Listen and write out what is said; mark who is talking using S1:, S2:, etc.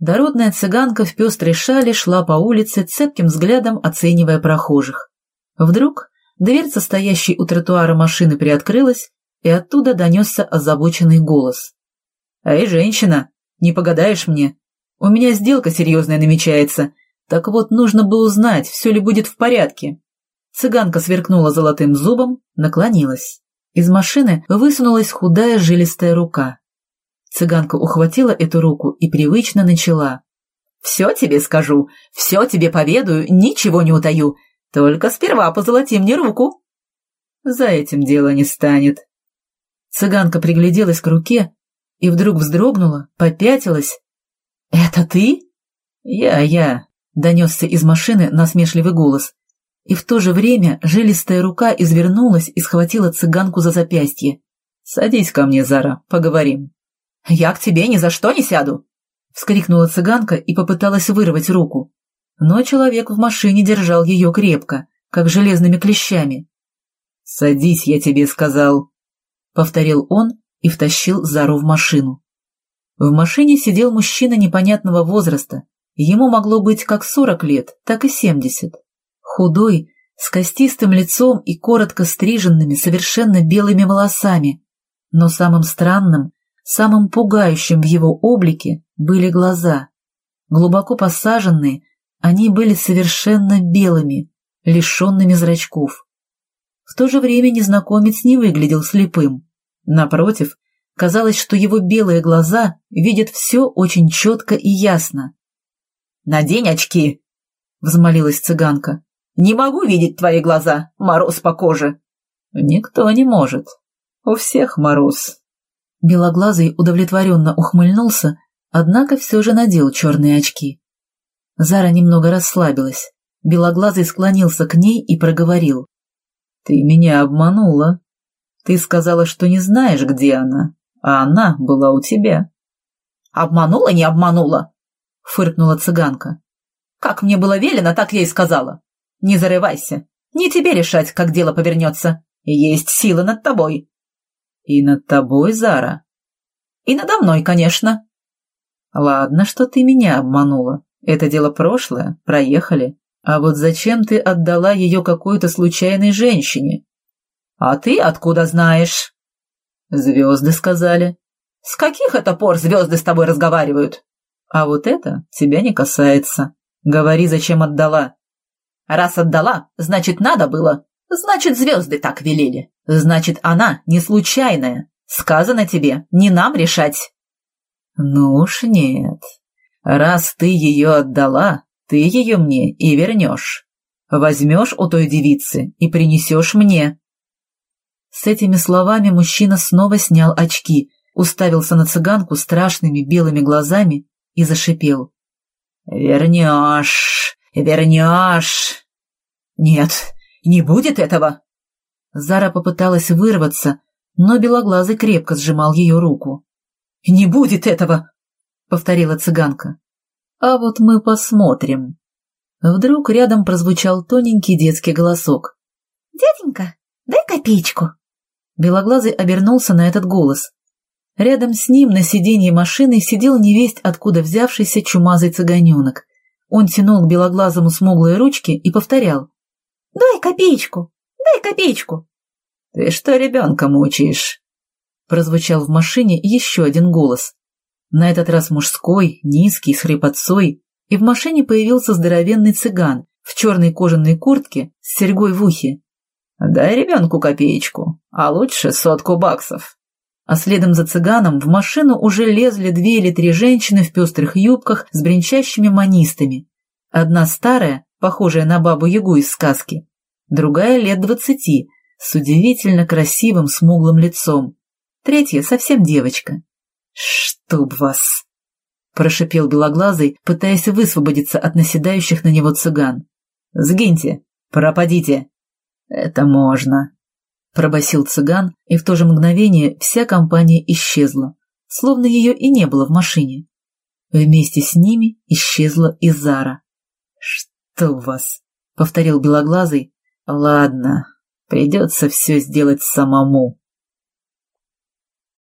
S1: Дородная цыганка в пестрой шале шла по улице, цепким взглядом оценивая прохожих. Вдруг дверца, стоящей у тротуара машины, приоткрылась, и оттуда донесся озабоченный голос. «Эй, женщина, не погадаешь мне? У меня сделка серьезная намечается, так вот нужно бы узнать, все ли будет в порядке». Цыганка сверкнула золотым зубом, наклонилась. Из машины высунулась худая жилистая рука. Цыганка ухватила эту руку и привычно начала. «Все тебе скажу, все тебе поведаю, ничего не утаю, только сперва позолоти мне руку». «За этим дело не станет». Цыганка пригляделась к руке и вдруг вздрогнула, попятилась. «Это ты?» «Я, я», — донесся из машины насмешливый голос. И в то же время жилистая рука извернулась и схватила цыганку за запястье. «Садись ко мне, Зара, поговорим». «Я к тебе ни за что не сяду!» — вскрикнула цыганка и попыталась вырвать руку. Но человек в машине держал ее крепко, как железными клещами. «Садись, я тебе сказал», — повторил он и втащил Зару в машину. В машине сидел мужчина непонятного возраста. Ему могло быть как сорок лет, так и семьдесят. Худой, с костистым лицом и коротко стриженными, совершенно белыми волосами. Но самым странным Самым пугающим в его облике были глаза. Глубоко посаженные, они были совершенно белыми, лишенными зрачков. В то же время незнакомец не выглядел слепым. Напротив, казалось, что его белые глаза видят все очень четко и ясно. «Надень очки!» — взмолилась цыганка. «Не могу видеть твои глаза, мороз по коже!» «Никто не может. У всех мороз», Белоглазый удовлетворенно ухмыльнулся, однако все же надел черные очки. Зара немного расслабилась. Белоглазый склонился к ней и проговорил. — Ты меня обманула. Ты сказала, что не знаешь, где она, а она была у тебя. — Обманула, не обманула? — фыркнула цыганка. — Как мне было велено, так я и сказала. Не зарывайся. Не тебе решать, как дело повернется. Есть сила над тобой. «И над тобой, Зара?» «И надо мной, конечно». «Ладно, что ты меня обманула. Это дело прошлое, проехали. А вот зачем ты отдала ее какой-то случайной женщине?» «А ты откуда знаешь?» «Звезды сказали». «С каких это пор звезды с тобой разговаривают?» «А вот это тебя не касается. Говори, зачем отдала». «Раз отдала, значит, надо было. Значит, звезды так велели. Значит, она не случайная. Сказано тебе, не нам решать. Ну уж нет. Раз ты ее отдала, ты ее мне и вернешь. Возьмешь у той девицы и принесешь мне. С этими словами мужчина снова снял очки, уставился на цыганку страшными белыми глазами и зашипел. «Вернешь, вернешь!» «Нет, не будет этого!» Зара попыталась вырваться, но Белоглазый крепко сжимал ее руку. «Не будет этого!» — повторила цыганка. «А вот мы посмотрим». Вдруг рядом прозвучал тоненький детский голосок.
S2: «Дяденька, дай копеечку».
S1: Белоглазый обернулся на этот голос. Рядом с ним на сиденье машины сидел невесть, откуда взявшийся чумазый цыганенок. Он тянул к белоглазому смуглые ручки и повторял.
S2: «Дай копеечку! Дай копеечку!»
S1: «Ты что ребенка мучаешь?» Прозвучал в машине еще один голос. На этот раз мужской, низкий, с хрипотцой, и в машине появился здоровенный цыган в черной кожаной куртке с серьгой в ухе. «Дай ребенку копеечку, а лучше сотку баксов». А следом за цыганом в машину уже лезли две или три женщины в пестрых юбках с бренчащими манистами. Одна старая, похожая на бабу-ягу из сказки, другая лет двадцати, с удивительно красивым смуглым лицом, третья совсем девочка. «Чтоб вас!» — прошипел белоглазый, пытаясь высвободиться от наседающих на него цыган. «Сгиньте! Пропадите!» «Это можно!» — пробасил цыган, и в то же мгновение вся компания исчезла, словно ее и не было в машине. Вместе с ними исчезла и Зара. «Что у вас?» — повторил белоглазый. «Ладно, придется все сделать самому».